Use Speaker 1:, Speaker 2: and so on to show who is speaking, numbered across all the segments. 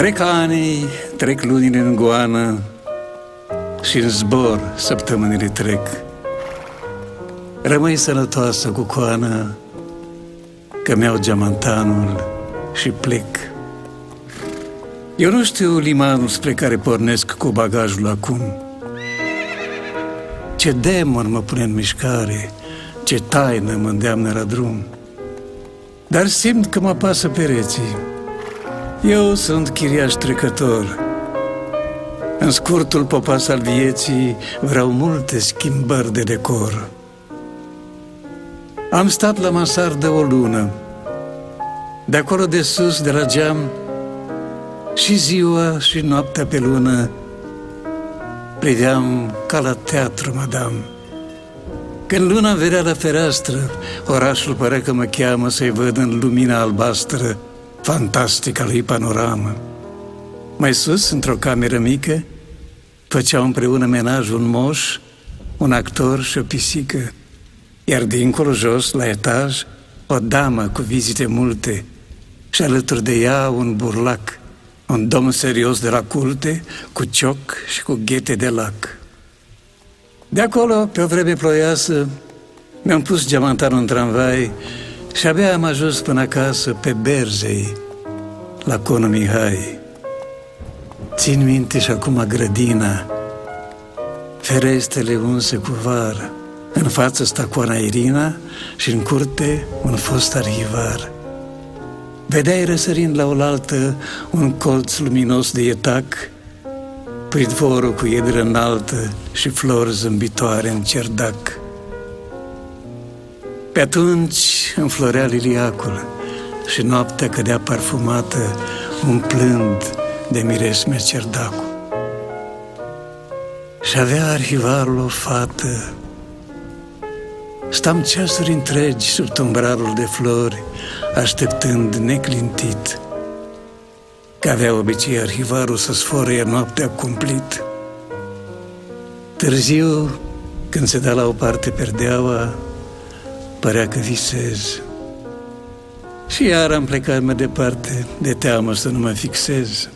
Speaker 1: Trec ani, trec lunile în goană și în zbor săptămânile trec. Rămâi sănătoasă cu coană, că mi-au geamantanul și plec. Eu nu știu limanul spre care pornesc cu bagajul acum. Ce demon mă pune în mișcare, ce taină mă îndeamnă la drum. Dar simt că mă pasă pereții. Eu sunt chiriaș trecător. În scurtul popas al vieții vreau multe schimbări de decor. Am stat la masar de o lună. De acolo de sus, de la geam, și ziua și noaptea pe lună, priveam ca la teatru, madame. Când luna vedea la fereastră, orașul părea că mă cheamă să-i văd în lumina albastră, fantastica lui panoramă. Mai sus, într-o cameră mică, făceau împreună menaj un moș, un actor și o pisică, iar dincolo, jos, la etaj, o damă cu vizite multe și alături de ea un burlac, un domn serios de la culte, cu cioc și cu ghete de lac. De acolo, pe o vreme ploioasă, mi-am pus geamantanul în tramvai și abia am ajuns până acasă pe Berzei, la Conul Mihai. Țin minte și acum grădina, ferestele unse cu vară, în față stacoana Irina și în curte un fost arhivar. Vedeai răsărind la oaltă un colț luminos de etac, pridvorul cu iedră înaltă și flori zâmbitoare în cerdac. Pe atunci înflorea liliacul și noaptea cădea parfumată, umplând de miresme cerdacul. Și avea arhivarul o fată. Stam ceasuri întregi sub tumbrarul de flori, așteptând neclintit că avea obicei arhivarul să sfărăie noaptea cumplit. Târziu, când se da la o parte perdeaua, părea că visez. Și iar am plecat mai departe, de teamă să nu mă fixez.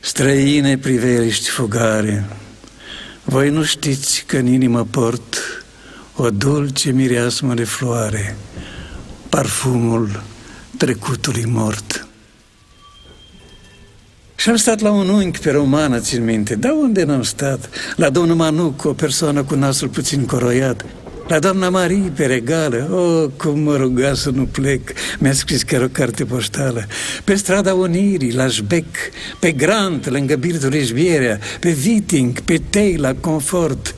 Speaker 1: Străine priveliști fugare, voi nu știți că în inimă port o dulce mireasmă de floare, parfumul trecutului mort. Și am stat la un unchi pe romană, țin minte. Dar unde n-am stat? La domnul Manuc, o persoană cu nasul puțin coroiat. La doamna Marie, pe regală. Oh, cum mă ruga să nu plec. Mi-a scris chiar o carte poștală. Pe strada Unirii, la Șbec, pe Grant, lângă Birtul Ișbierea, pe Viting, pe Tei, la Confort.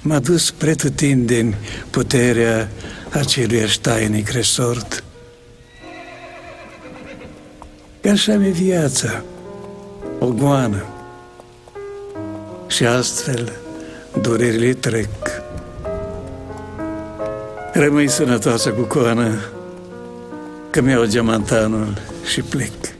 Speaker 1: M-a dus pretutindeni puterea acelui ștainic resort. Că așa mi viața o goană. Și astfel durerile trec. Rămâi sănătoasă cu coană, că mi-au geamantanul și plec.